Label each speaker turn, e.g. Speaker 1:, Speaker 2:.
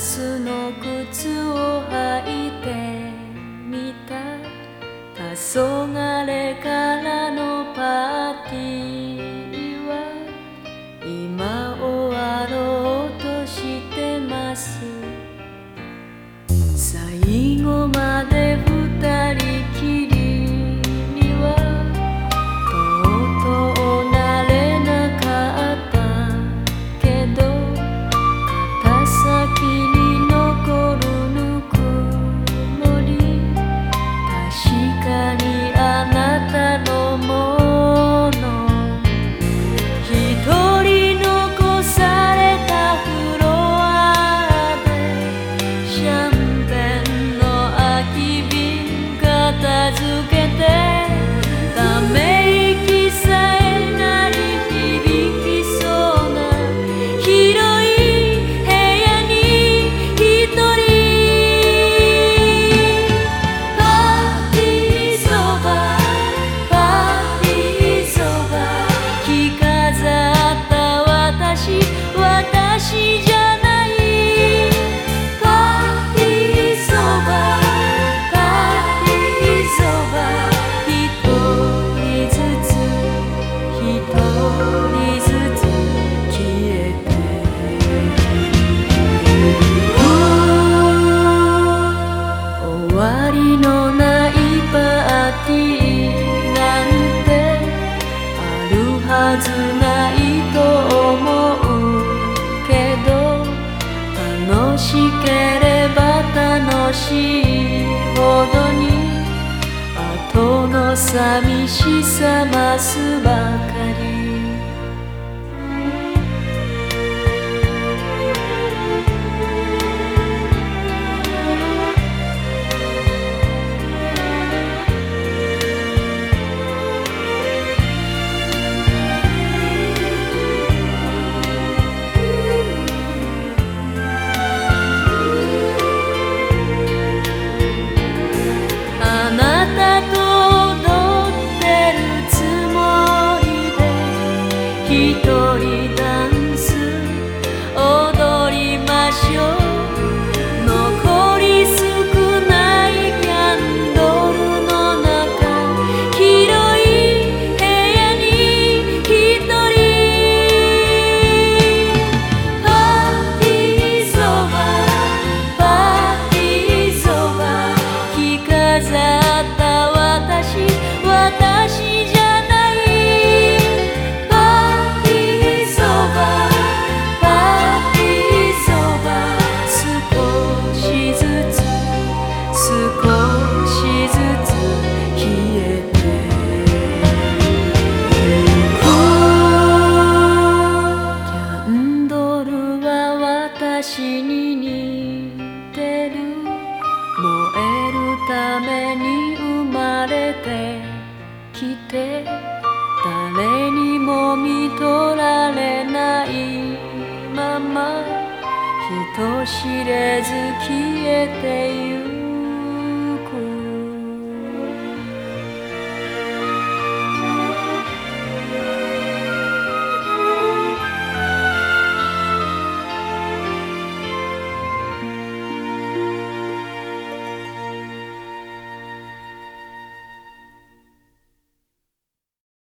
Speaker 1: スの靴を履いてみた。黄昏かあるはずないと思うけど楽しければ楽しいほどに後の寂しさます一人ダンス踊りましょう。残り少ないキャンドルの中広い部屋に一人。パーティーソバパーティーソバ着飾った私。私に似てる。燃えるために生まれてきて誰にも見とられないまま人知れず消えてゆく。